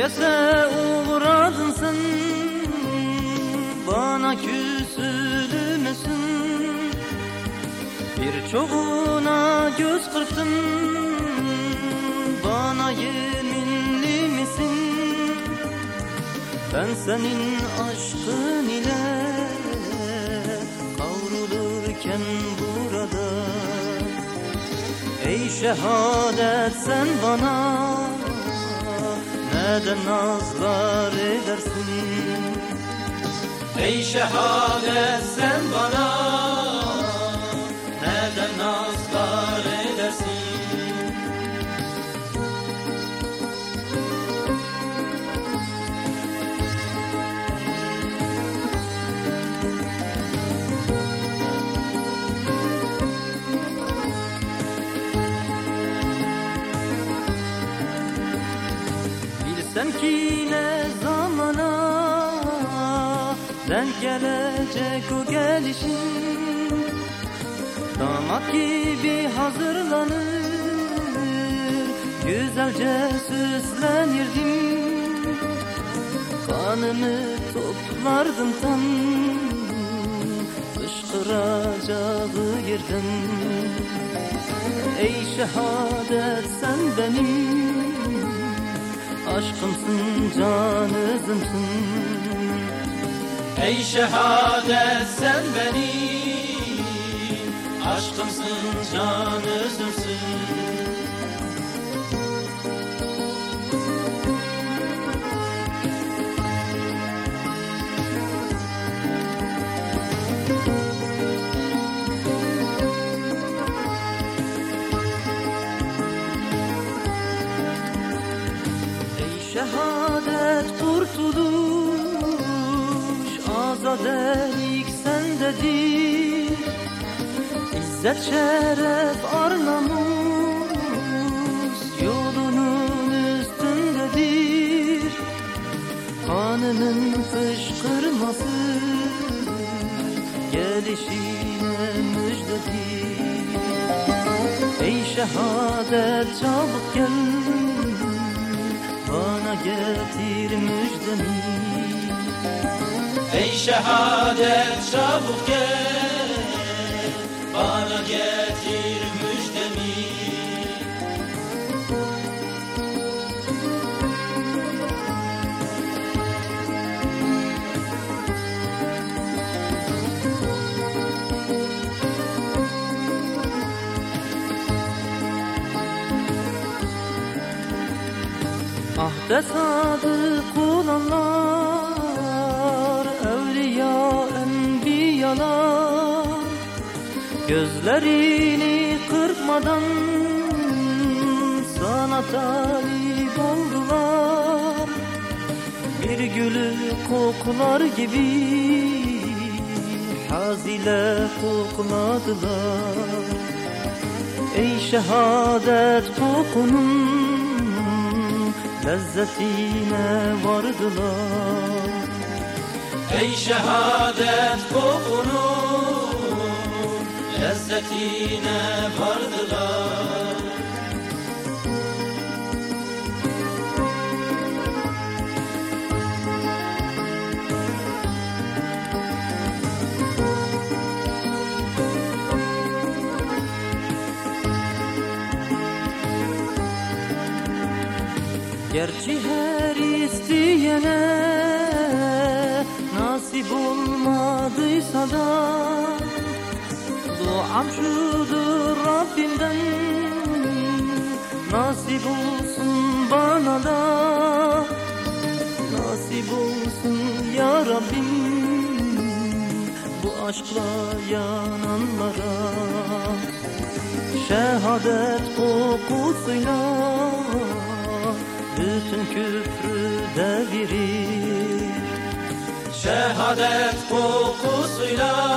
Herkese uğradın sen Bana küsülü müsün Birçoğuna göz kırptın Bana yeminli misin? Ben senin aşkın ile Kavrulurken burada Ey şehadet sen bana neden nazlar edersin? Ey şehadet sen bana Neden nazlar Bilsem ki ne zamana denk gelecek o gelişin Damat gibi hazırlanır Güzelce süslenirdim. Kanımı toplardım tam Fışkıracağı yerden. Ey şehadet sen benim aşkımsın canızımsın Ey şehadet sen benim aşkımsın canızımsın şehadet kurtuluş azadelik sendedir. İzzet şeref arnamus yolunun üstündedir. Kanının fışkırması gelişine müjdedir. Ey şehadet çabuk gel bana getir müjdemi. Ey şehadet çabuk gel. Bana getir Ahde sadık olanlar Evliya enbiyalar Gözlerini kırpmadan Sana talip oldular. Bir gülü koklar gibi Haz ile kokladılar Ey şehadet kokunun lezzetine vardılar. Ey şehadet kokunun lezzetine vardılar Gerçi her isteyene nasip olmadıysa da Duam şudur Rabbimden nasip olsun bana da Nasip olsun ya Rabbim bu aşkla yananlara Şehadet kokusuyla bütün küfrü devirir Şehadet kokusuyla